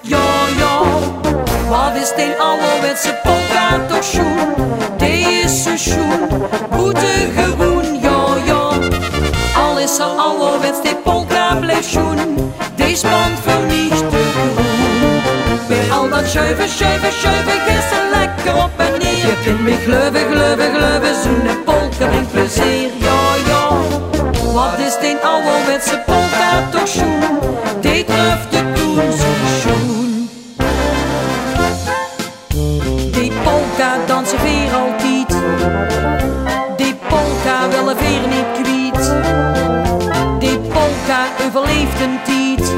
Ja, wat is die ouderwetse polka toch schoen? Die is zo schoen, goede gewoon, ja. Al is ze ouderwets, die polka blijft schoen. Spant voor niet te groen. Al dat schuiven, schuiven, schuiven, is ze lekker op en neer. Je kunt me gleuven, gleuven, gleuven, zo'n Wat is die ouderwetse polka? Die treft de toen schoen. Die polka dansen weer altijd. Die polka willen weer niet kwiet. Die polka overleeft een tijd.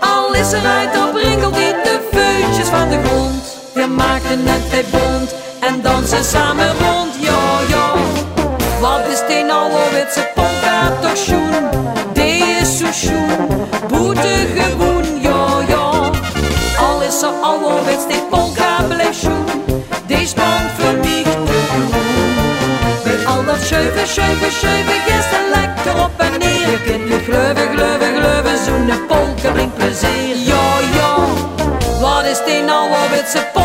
Al is eruit, dan bringelt die de veutjes van de grond. We maakten het bij bond en dansen samen rond. Ja, boete gewoon, ja, ja. Al is ze ouderwets, die polka blijft schoen. Die spant voor niet te groen. Bij al dat schuiven, schuiven, schuiven, is er lekker op en neer. Je kunt nu gleuven, gleuven, gleuven, zo'n polka brengt plezier. Ja, ja, wat is die ouderwetse polka